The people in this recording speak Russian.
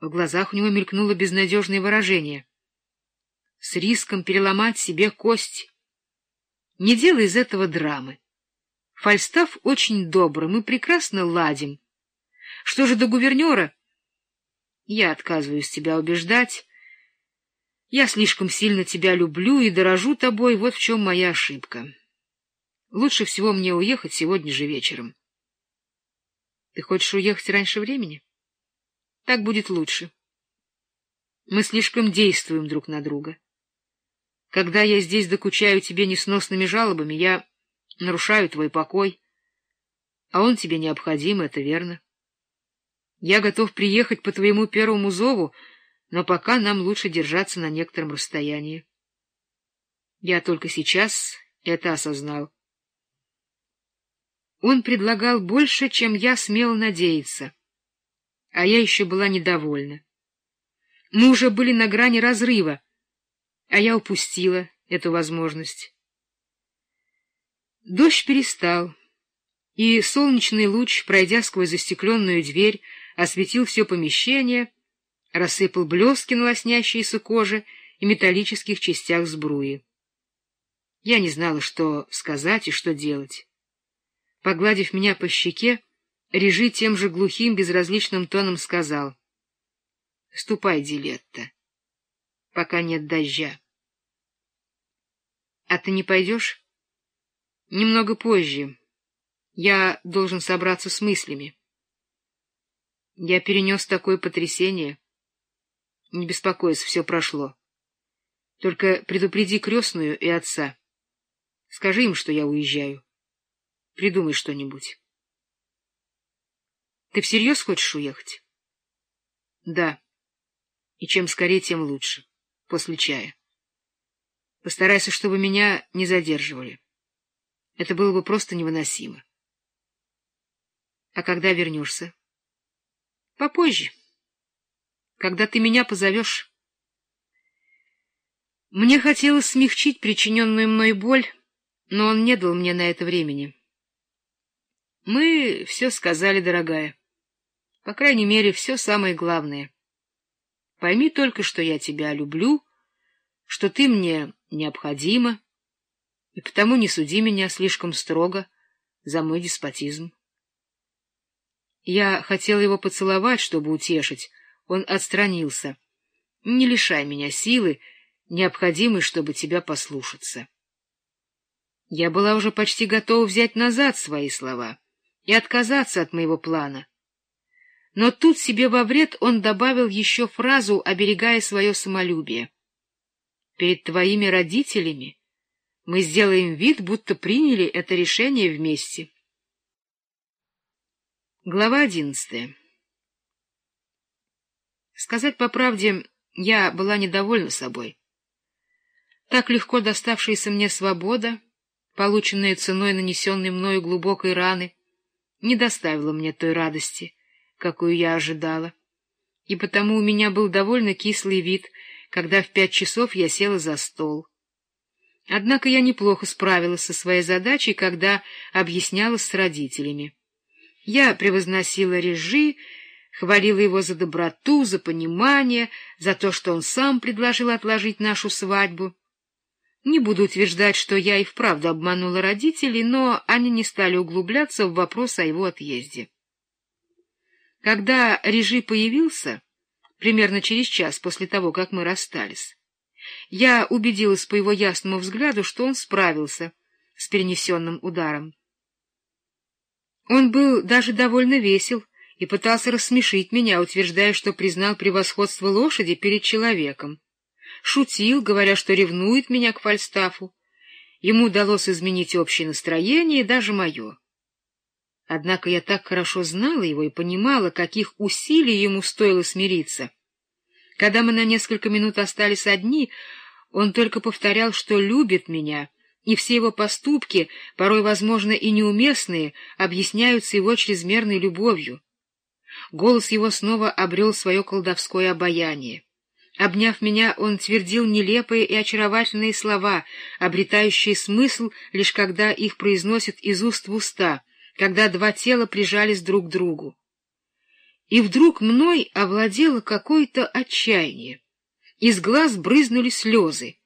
В глазах у него мелькнуло безнадежное выражение. С риском переломать себе кость. Не делай из этого драмы. Фальстаф очень добр, мы прекрасно ладим. Что же до гувернера? Я отказываюсь тебя убеждать. Я слишком сильно тебя люблю и дорожу тобой, вот в чем моя ошибка. Лучше всего мне уехать сегодня же вечером. Ты хочешь уехать раньше времени? Так будет лучше. Мы слишком действуем друг на друга. Когда я здесь докучаю тебе несносными жалобами, я нарушаю твой покой, а он тебе необходим, это верно. Я готов приехать по твоему первому зову, но пока нам лучше держаться на некотором расстоянии. Я только сейчас это осознал. Он предлагал больше, чем я смел надеяться, а я еще была недовольна. Мы уже были на грани разрыва, а я упустила эту возможность. Дождь перестал, и солнечный луч, пройдя сквозь застекленную дверь, осветил все помещение — рассыпал блески на лоснящейся коже и металлических частях сбруи. Я не знала, что сказать и что делать. Погладив меня по щеке, Режи тем же глухим, безразличным тоном сказал. — Ступай, Дилетта, пока нет дождя. — А ты не пойдешь? — Немного позже. Я должен собраться с мыслями. Я перенес такое потрясение. Не беспокойся, все прошло. Только предупреди крестную и отца. Скажи им, что я уезжаю. Придумай что-нибудь. Ты всерьез хочешь уехать? Да. И чем скорее, тем лучше. После чая. Постарайся, чтобы меня не задерживали. Это было бы просто невыносимо. А когда вернешься? Попозже когда ты меня позовешь. Мне хотелось смягчить причиненную мной боль, но он не дал мне на это времени. Мы все сказали, дорогая. По крайней мере, все самое главное. Пойми только, что я тебя люблю, что ты мне необходима, и потому не суди меня слишком строго за мой деспотизм. Я хотела его поцеловать, чтобы утешить, он отстранился. — Не лишай меня силы, необходимой, чтобы тебя послушаться. Я была уже почти готова взять назад свои слова и отказаться от моего плана. Но тут себе во вред он добавил еще фразу, оберегая свое самолюбие. «Перед твоими родителями мы сделаем вид, будто приняли это решение вместе». Глава одиннадцатая Сказать по правде, я была недовольна собой. Так легко доставшаяся мне свобода, полученная ценой нанесенной мною глубокой раны, не доставила мне той радости, какую я ожидала. И потому у меня был довольно кислый вид, когда в пять часов я села за стол. Однако я неплохо справилась со своей задачей, когда объяснялась с родителями. Я превозносила режи, хвалила его за доброту, за понимание, за то, что он сам предложил отложить нашу свадьбу. Не буду утверждать, что я и вправду обманула родителей, но они не стали углубляться в вопрос о его отъезде. Когда Режи появился, примерно через час после того, как мы расстались, я убедилась по его ясному взгляду, что он справился с перенесенным ударом. Он был даже довольно весел, и пытался рассмешить меня, утверждая, что признал превосходство лошади перед человеком. Шутил, говоря, что ревнует меня к Фальстафу. Ему удалось изменить общее настроение и даже мое. Однако я так хорошо знала его и понимала, каких усилий ему стоило смириться. Когда мы на несколько минут остались одни, он только повторял, что любит меня, и все его поступки, порой, возможно, и неуместные, объясняются его чрезмерной любовью. Голос его снова обрел свое колдовское обаяние. Обняв меня, он твердил нелепые и очаровательные слова, обретающие смысл, лишь когда их произносят из уст в уста, когда два тела прижались друг к другу. и вдруг мной овладело какое-то отчаяние. Из глаз брызнули слезы.